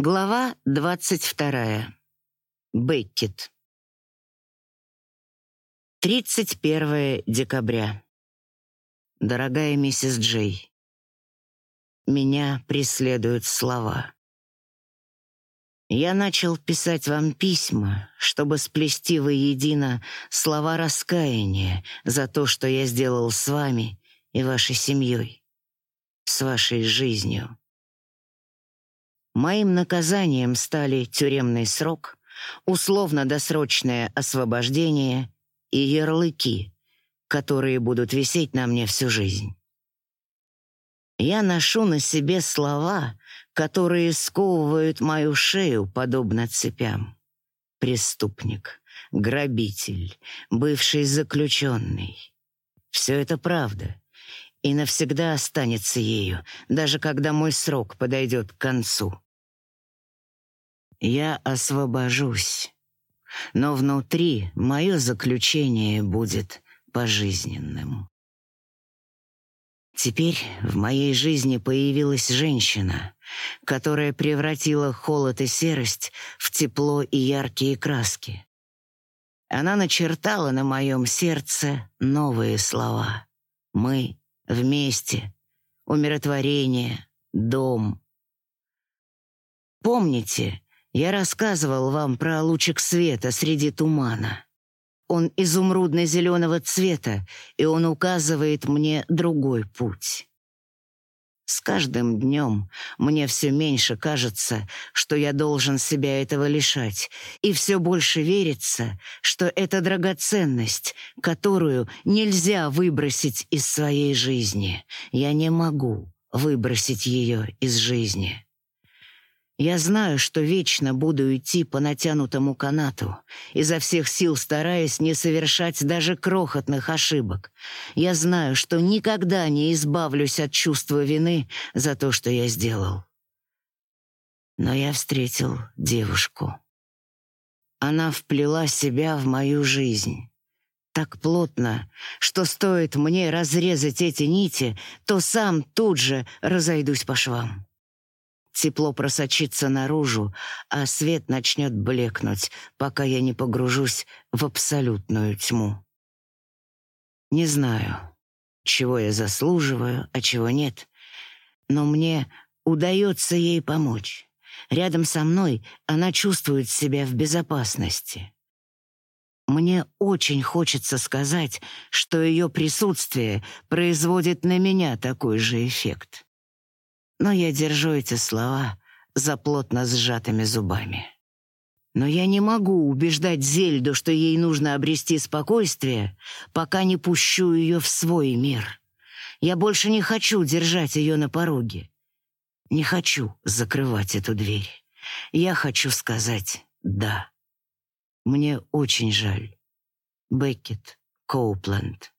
Глава двадцать вторая. Беккет. 31 декабря. Дорогая миссис Джей, меня преследуют слова. Я начал писать вам письма, чтобы сплести воедино слова раскаяния за то, что я сделал с вами и вашей семьей, с вашей жизнью. Моим наказанием стали тюремный срок, условно-досрочное освобождение и ярлыки, которые будут висеть на мне всю жизнь. Я ношу на себе слова, которые сковывают мою шею, подобно цепям. Преступник, грабитель, бывший заключенный. Все это правда и навсегда останется ею, даже когда мой срок подойдет к концу. Я освобожусь, но внутри мое заключение будет пожизненным. Теперь в моей жизни появилась женщина, которая превратила холод и серость в тепло и яркие краски. Она начертала на моем сердце новые слова. Мы вместе, умиротворение, дом. Помните, я рассказывал вам про лучик света среди тумана. Он изумрудно-зеленого цвета, и он указывает мне другой путь. С каждым днем мне все меньше кажется, что я должен себя этого лишать, и все больше верится, что это драгоценность, которую нельзя выбросить из своей жизни. Я не могу выбросить ее из жизни. Я знаю, что вечно буду идти по натянутому канату, изо всех сил стараясь не совершать даже крохотных ошибок. Я знаю, что никогда не избавлюсь от чувства вины за то, что я сделал. Но я встретил девушку. Она вплела себя в мою жизнь. Так плотно, что стоит мне разрезать эти нити, то сам тут же разойдусь по швам. Тепло просочится наружу, а свет начнет блекнуть, пока я не погружусь в абсолютную тьму. Не знаю, чего я заслуживаю, а чего нет, но мне удается ей помочь. Рядом со мной она чувствует себя в безопасности. Мне очень хочется сказать, что ее присутствие производит на меня такой же эффект но я держу эти слова за плотно сжатыми зубами. Но я не могу убеждать Зельду, что ей нужно обрести спокойствие, пока не пущу ее в свой мир. Я больше не хочу держать ее на пороге. Не хочу закрывать эту дверь. Я хочу сказать «да». Мне очень жаль. Беккет Коупленд